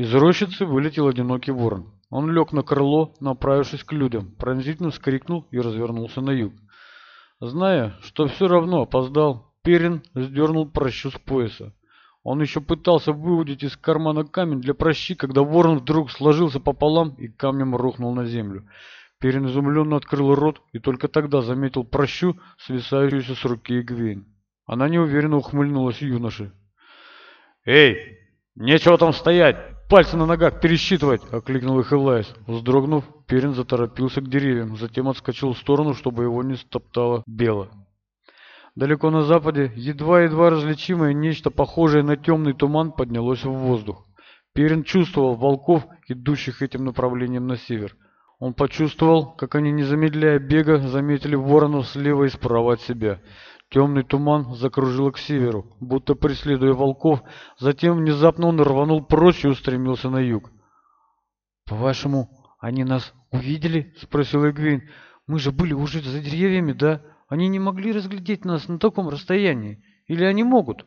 Из рощицы вылетел одинокий ворон. Он лег на крыло, направившись к людям, пронзительно вскрикнул и развернулся на юг. Зная, что все равно опоздал, Перин сдернул прощу с пояса. Он еще пытался выудить из кармана камень для прощи, когда ворон вдруг сложился пополам и камнем рухнул на землю. Перин изумленно открыл рот и только тогда заметил прощу, свисающуюся с руки Игвейн. Она неуверенно ухмыльнулась юноше. «Эй, нечего там стоять! пальцы на ногах пересчитывать!» — окликнул их Элайс. Вздрогнув, Перин заторопился к деревьям, затем отскочил в сторону, чтобы его не стоптало бело. Далеко на западе едва-едва различимое нечто похожее на темный туман поднялось в воздух. Перин чувствовал волков, идущих этим направлением на север. Он почувствовал, как они, не замедляя бега, заметили воронов слева и справа от себя — Темный туман закружил к северу, будто преследуя волков. Затем внезапно он рванул прочь и устремился на юг. «По-вашему, они нас увидели?» — спросил Эгвин. «Мы же были уже за деревьями, да? Они не могли разглядеть нас на таком расстоянии. Или они могут?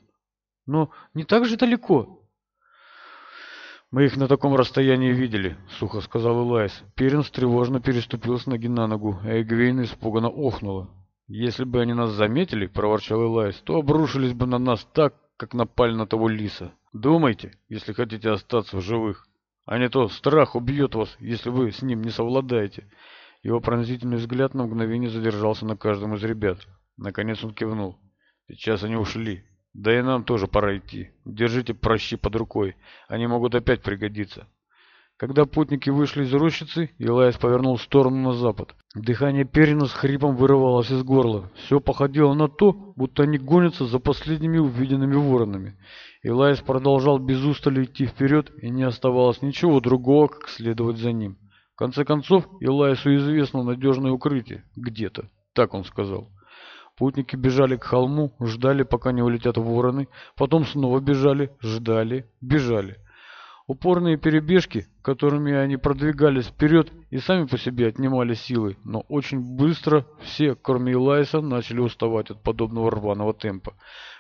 Но не так же далеко». «Мы их на таком расстоянии видели», — сухо сказал Элайс. Перенс тревожно переступил с ноги на ногу, а Эгвейн испуганно охнула. Если бы они нас заметили, проворчал Элайс, то обрушились бы на нас так, как напали на того лиса. Думайте, если хотите остаться в живых. А не то страх убьет вас, если вы с ним не совладаете. Его пронзительный взгляд на мгновение задержался на каждом из ребят. Наконец он кивнул. Сейчас они ушли. Да и нам тоже пора идти. Держите прощи под рукой. Они могут опять пригодиться. Когда путники вышли из рощицы, Илайс повернул в сторону на запад. Дыхание Перина с хрипом вырывалось из горла. Все походило на то, будто они гонятся за последними увиденными воронами. Илайс продолжал без устали идти вперед, и не оставалось ничего другого, как следовать за ним. В конце концов, Илайсу известно надежное укрытие. Где-то. Так он сказал. Путники бежали к холму, ждали, пока не улетят вороны. Потом снова бежали, ждали, бежали. Упорные перебежки, которыми они продвигались вперед и сами по себе отнимали силы, но очень быстро все, кроме Элайса, начали уставать от подобного рваного темпа.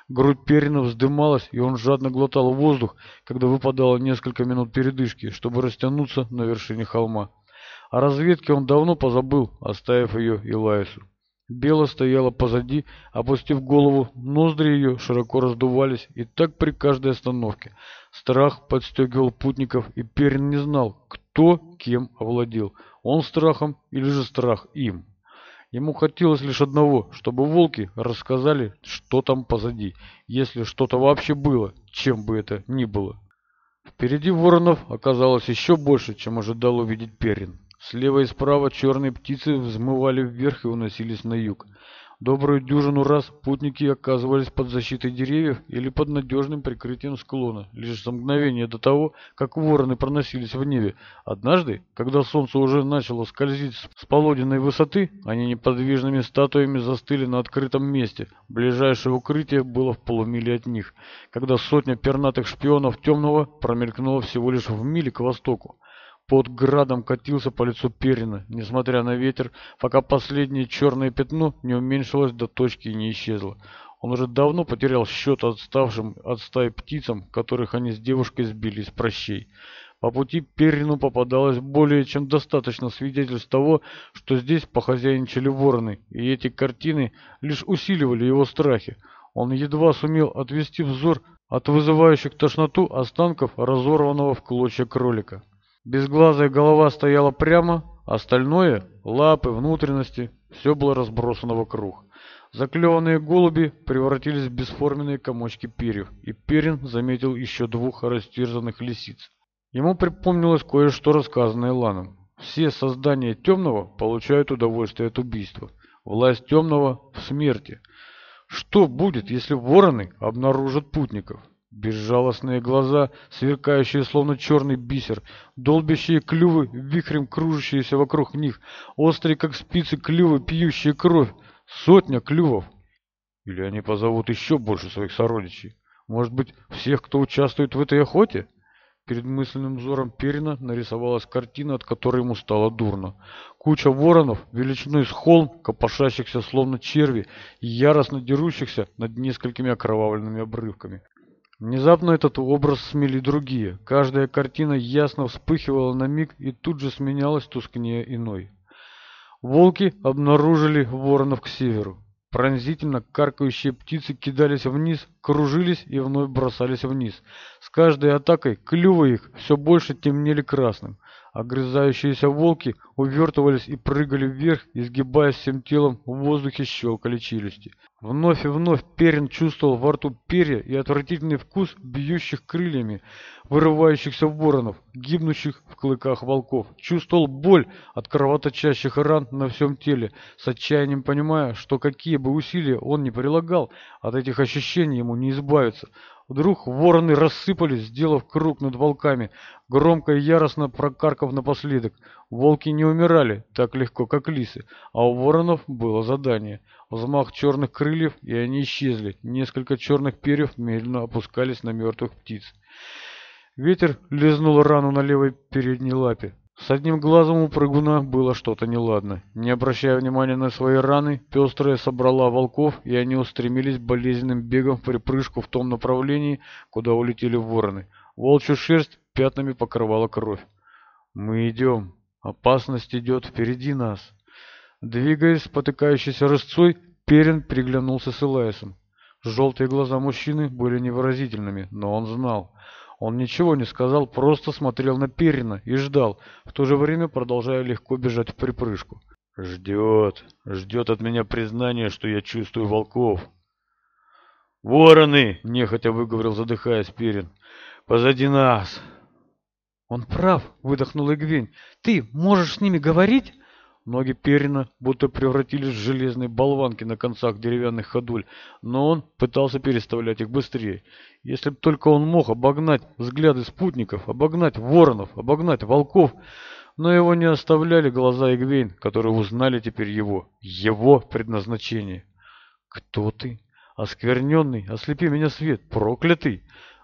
Грудь Перина вздымалась, и он жадно глотал воздух, когда выпадало несколько минут передышки, чтобы растянуться на вершине холма. О разведке он давно позабыл, оставив ее Элайсу. Бела стояла позади, опустив голову, ноздри ее широко раздувались, и так при каждой остановке. Страх подстегивал путников, и Перин не знал, кто кем овладел. Он страхом или же страх им. Ему хотелось лишь одного, чтобы волки рассказали, что там позади, если что-то вообще было, чем бы это ни было. Впереди воронов оказалось еще больше, чем ожидал увидеть Перин. Слева и справа черные птицы взмывали вверх и уносились на юг. Добрую дюжину раз путники оказывались под защитой деревьев или под надежным прикрытием склона, лишь за мгновение до того, как вороны проносились в небе. Однажды, когда солнце уже начало скользить с полуденной высоты, они неподвижными статуями застыли на открытом месте. Ближайшее укрытие было в полумиле от них, когда сотня пернатых шпионов темного промелькнула всего лишь в миле к востоку. Под градом катился по лицу Перина, несмотря на ветер, пока последнее черное пятно не уменьшилось до точки и не исчезло. Он уже давно потерял счет отставшим от стаи птицам, которых они с девушкой сбили из прощей. По пути Перину попадалось более чем достаточно свидетельств того, что здесь похозяйничали вороны, и эти картины лишь усиливали его страхи. Он едва сумел отвести взор от вызывающих тошноту останков разорванного в клочья кролика. Безглазая голова стояла прямо, остальное — лапы, внутренности — все было разбросано вокруг. Заклеванные голуби превратились в бесформенные комочки перьев, и Перин заметил еще двух растерзанных лисиц. Ему припомнилось кое-что рассказанное Ланом. Все создания темного получают удовольствие от убийства. Власть темного в смерти. Что будет, если вороны обнаружат путников? Безжалостные глаза, сверкающие словно черный бисер, долбящие клювы, вихрем кружащиеся вокруг них, острые как спицы клювы, пьющие кровь, сотня клювов. Или они позовут еще больше своих сородичей? Может быть, всех, кто участвует в этой охоте? Перед мысленным взором Перина нарисовалась картина, от которой ему стало дурно. Куча воронов, величиной с холм, копошащихся словно черви, яростно дерущихся над несколькими окровавленными обрывками. Внезапно этот образ смели другие. Каждая картина ясно вспыхивала на миг и тут же сменялась тускнее иной. Волки обнаружили воронов к северу. Пронзительно каркающие птицы кидались вниз, кружились и вновь бросались вниз каждой атакой клювы их все больше темнели красным. Огрызающиеся волки увертывались и прыгали вверх, изгибаясь всем телом, в воздухе щелкали челюсти. Вновь и вновь Перин чувствовал во рту перья и отвратительный вкус бьющих крыльями, вырывающихся воронов, гибнущих в клыках волков. Чувствовал боль от кровоточащих ран на всем теле, с отчаянием понимая, что какие бы усилия он ни прилагал, от этих ощущений ему не избавиться. Вдруг вороны рассыпались, сделав круг над волками, громко и яростно прокарков напоследок. Волки не умирали так легко, как лисы, а у воронов было задание. Взмах черных крыльев, и они исчезли. Несколько черных перьев медленно опускались на мертвых птиц. Ветер лизнул рану на левой передней лапе. С одним глазом у прыгуна было что-то неладно. Не обращая внимания на свои раны, пестрая собрала волков, и они устремились болезненным бегом в припрыжку в том направлении, куда улетели вороны. Волчью шерсть пятнами покрывала кровь. «Мы идем. Опасность идет впереди нас». Двигаясь, спотыкающийся рысцой, Перин приглянулся с Элайсом. Желтые глаза мужчины были невыразительными, но он знал — он ничего не сказал, просто смотрел на Перина и ждал, в то же время продолжая легко бежать в припрыжку. «Ждет, ждет от меня признания, что я чувствую волков». «Вороны!» — нехотя выговорил, задыхаясь Перин. «Позади нас!» «Он прав!» — выдохнул Игвень. «Ты можешь с ними говорить?» Ноги Перина будто превратились в железные болванки на концах деревянных ходуль, но он пытался переставлять их быстрее. Если бы только он мог обогнать взгляды спутников, обогнать воронов, обогнать волков, но его не оставляли глаза Игвейн, которые узнали теперь его, его предназначение. «Кто ты? Оскверненный, ослепи меня свет, проклятый!»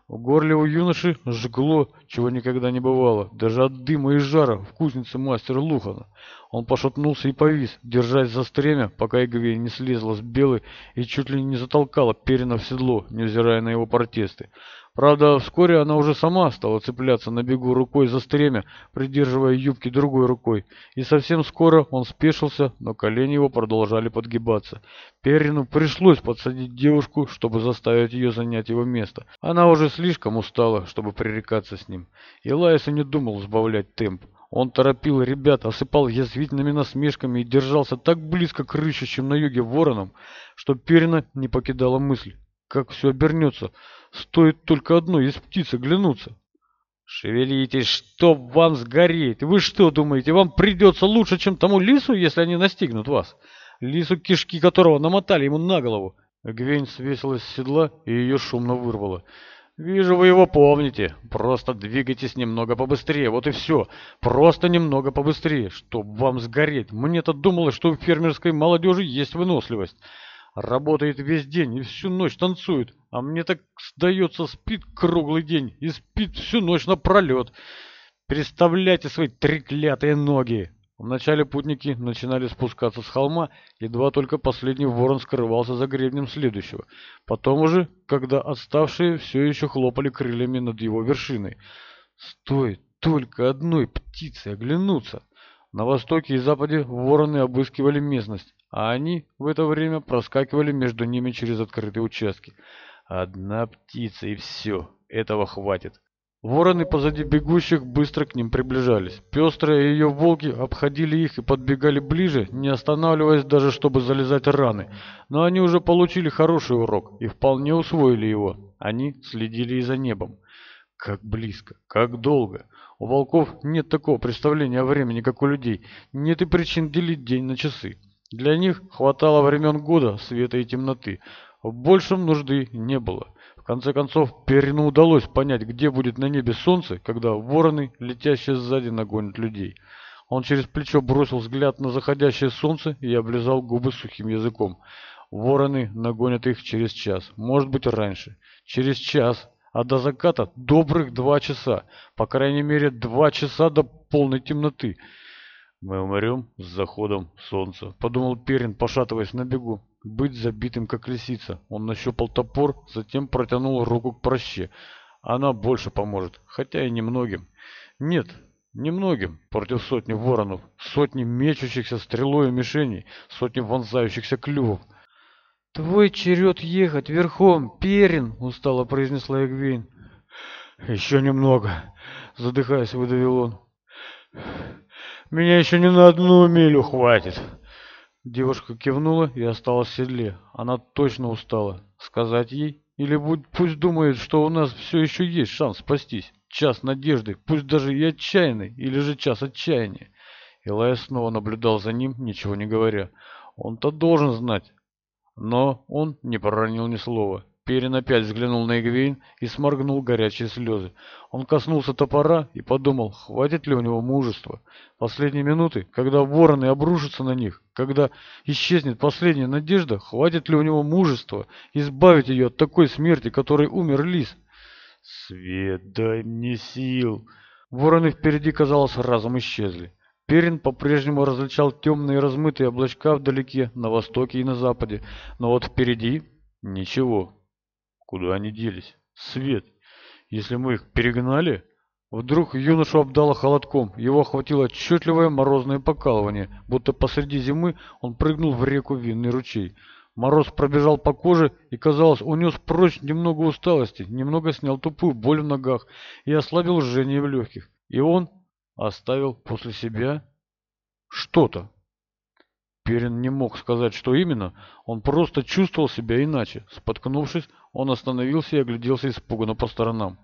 Горло у юноши жгло, чего никогда не бывало, даже от дыма и жара в кузнице мастера Лухана. Он пошатнулся и повис, держась за стремя, пока Игвей не слезла с белой и чуть ли не затолкала Перина в седло, невзирая на его протесты. Правда, вскоре она уже сама стала цепляться на бегу рукой за стремя, придерживая юбки другой рукой. И совсем скоро он спешился, но колени его продолжали подгибаться. Перину пришлось подсадить девушку, чтобы заставить ее занять его место. Она уже слишком устала, чтобы пререкаться с ним. И Лайса не думал сбавлять темп. Он торопил ребят, осыпал язвительными насмешками и держался так близко к рыщущим на юге воронам, что Перина не покидала мысль, как все обернется. Стоит только одной из птиц оглянуться. Шевелитесь, чтоб вам сгореть! Вы что думаете, вам придется лучше, чем тому лису, если они настигнут вас? Лису, кишки которого намотали ему на голову. Гвень свесилась с седла и ее шумно вырвало. «Вижу, вы его помните. Просто двигайтесь немного побыстрее, вот и все. Просто немного побыстрее, чтоб вам сгореть. Мне-то думалось, что у фермерской молодежи есть выносливость. Работает весь день и всю ночь танцует. А мне так сдается, спит круглый день и спит всю ночь напролет. Переставляйте свои треклятые ноги!» Вначале путники начинали спускаться с холма, едва только последний ворон скрывался за гребнем следующего. Потом уже, когда отставшие все еще хлопали крыльями над его вершиной. Стоит только одной птице оглянуться. На востоке и западе вороны обыскивали местность, а они в это время проскакивали между ними через открытые участки. Одна птица и все. Этого хватит. Вороны позади бегущих быстро к ним приближались. Пестрые ее волки обходили их и подбегали ближе, не останавливаясь даже, чтобы залезать раны. Но они уже получили хороший урок и вполне усвоили его. Они следили и за небом. Как близко, как долго. У волков нет такого представления о времени, как у людей. Нет и причин делить день на часы. Для них хватало времен года, света и темноты. В большем нужды не было. В конце концов, Перину удалось понять, где будет на небе солнце, когда вороны, летящие сзади, нагонят людей. Он через плечо бросил взгляд на заходящее солнце и облизал губы сухим языком. Вороны нагонят их через час, может быть раньше. Через час, а до заката добрых два часа. По крайней мере, два часа до полной темноты. «Мы умрем с заходом солнца», — подумал Перин, пошатываясь на бегу быть забитым, как лисица. Он нащупал топор, затем протянул руку к проще. Она больше поможет, хотя и немногим. Нет, немногим против сотни воронов, сотни мечущихся стрелой и мишеней, сотни вонзающихся клювов. «Твой черед ехать верхом, Перин!» — устало произнесла Эгвейн. «Еще немного!» — задыхаясь, выдавил он. «Меня еще не на одну милю хватит!» Девушка кивнула и осталась в седле. Она точно устала. Сказать ей? Или будь пусть думает, что у нас все еще есть шанс спастись. Час надежды, пусть даже и отчаянный, или же час отчаяния. Илая снова наблюдал за ним, ничего не говоря. Он-то должен знать. Но он не проронил ни слова. Перин опять взглянул на Игвейн и сморгнул горячие слезы. Он коснулся топора и подумал, хватит ли у него мужества. Последние минуты, когда вороны обрушатся на них, когда исчезнет последняя надежда, хватит ли у него мужества избавить ее от такой смерти, которой умер лис? «Свет, дай мне сил!» Вороны впереди, казалось, разом исчезли. Перин по-прежнему различал темные размытые облачка вдалеке, на востоке и на западе, но вот впереди ничего. Куда они делись? Свет! Если мы их перегнали... Вдруг юношу обдало холодком, его охватило отчетливое морозное покалывание, будто посреди зимы он прыгнул в реку винный ручей. Мороз пробежал по коже и, казалось, унес прочь немного усталости, немного снял тупую боль в ногах и ослабил жжение в легких. И он оставил после себя что-то. Берин не мог сказать, что именно. Он просто чувствовал себя иначе. Споткнувшись, он остановился и огляделся испуганно по сторонам.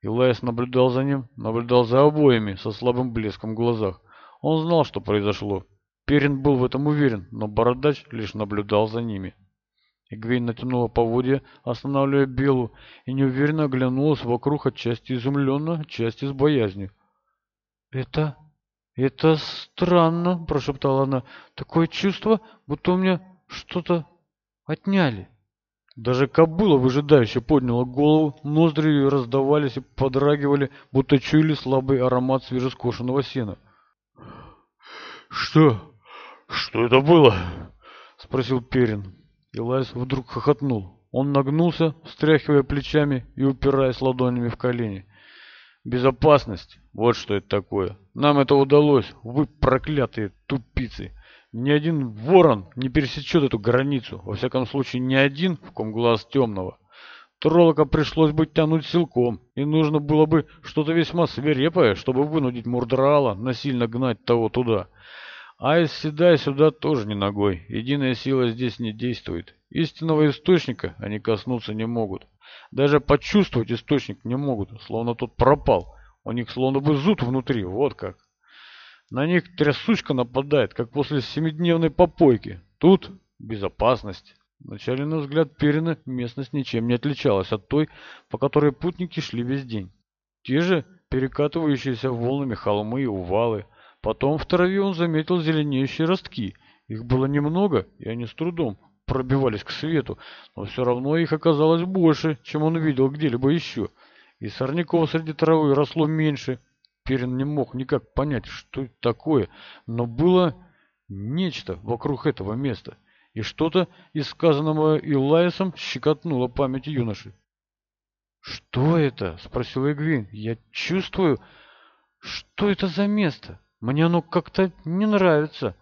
Илайс наблюдал за ним, наблюдал за обоими, со слабым блеском в глазах. Он знал, что произошло. Перин был в этом уверен, но Бородач лишь наблюдал за ними. Игвейн натянула поводья, останавливая Белу, и неуверенно оглянулась вокруг отчасти изумленно, отчасти с боязнью. «Это «Это странно», — прошептала она. «Такое чувство, будто у меня что-то отняли». Даже кобыла выжидающе подняла голову, ноздри ее раздавались и подрагивали, будто чуяли слабый аромат свежескошенного сена. «Что? Что это было?» — спросил Перин. Илайс вдруг хохотнул. Он нагнулся, встряхивая плечами и упираясь ладонями в колени безопасность. Вот что это такое. Нам это удалось. Вы проклятые тупицы. Ни один ворон не пересечет эту границу. Во всяком случае, ни один, в ком глаз темного. Троллока пришлось бы тянуть силком, и нужно было бы что-то весьма свирепое, чтобы вынудить Мурдрала насильно гнать того туда. А из седай сюда тоже не ногой. Единая сила здесь не действует. Истинного источника они коснуться не могут. Даже почувствовать источник не могут, словно тот пропал. У них словно бы зуд внутри, вот как. На них трясучка нападает, как после семидневной попойки. Тут безопасность. Вначале, на взгляд Перина, местность ничем не отличалась от той, по которой путники шли весь день. Те же перекатывающиеся волнами холмы и увалы. Потом в траве он заметил зеленеющие ростки. Их было немного, и они с трудом пробивались к свету, но все равно их оказалось больше, чем он видел где-либо еще. И сорняков среди травы росло меньше. Перин не мог никак понять, что это такое, но было нечто вокруг этого места. И что-то из сказанного Илайсом щекотнуло память юноши. «Что это?» — спросил Эгвейн. «Я чувствую... Что это за место? Мне оно как-то не нравится».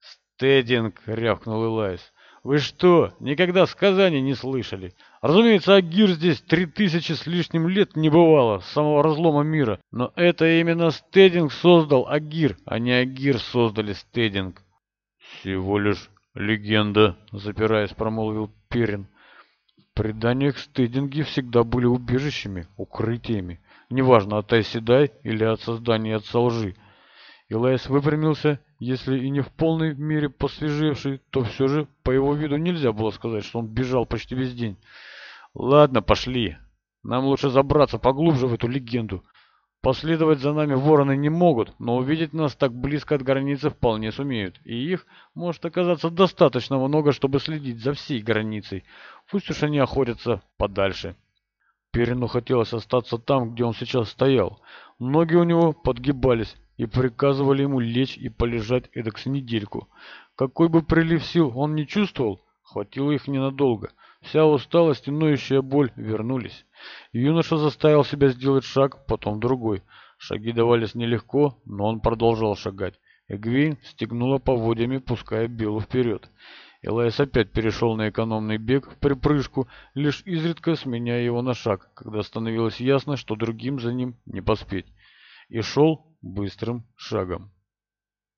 «Стединг!» — рявкнул Илайас. Вы что, никогда сказания не слышали? Разумеется, Огир здесь три тысячи с лишним лет не бывало, с самого разлома мира. Но это именно Стединг создал Огир, а не Огир создали Стединг. Всего лишь легенда, запинаясь, промолвил Перрин. Предания к Стединге всегда были убежищами, укрытиями. Неважно, от Айседай или от создания отца лжи. Илайс выпрямился если и не в полной мере посвежевший, то все же по его виду нельзя было сказать, что он бежал почти весь день. Ладно, пошли. Нам лучше забраться поглубже в эту легенду. Последовать за нами вороны не могут, но увидеть нас так близко от границы вполне сумеют, и их может оказаться достаточно много, чтобы следить за всей границей. Пусть уж они охотятся подальше. Перину хотелось остаться там, где он сейчас стоял. Ноги у него подгибались, и приказывали ему лечь и полежать эдак с недельку. Какой бы прилив сил он не чувствовал, хватило их ненадолго. Вся усталость и ноющая боль вернулись. Юноша заставил себя сделать шаг, потом другой. Шаги давались нелегко, но он продолжал шагать. Эгвейн стегнула поводьями, пуская Белу вперед. Элайс опять перешел на экономный бег в припрыжку, лишь изредка сменяя его на шаг, когда становилось ясно, что другим за ним не поспеть и шел быстрым шагом.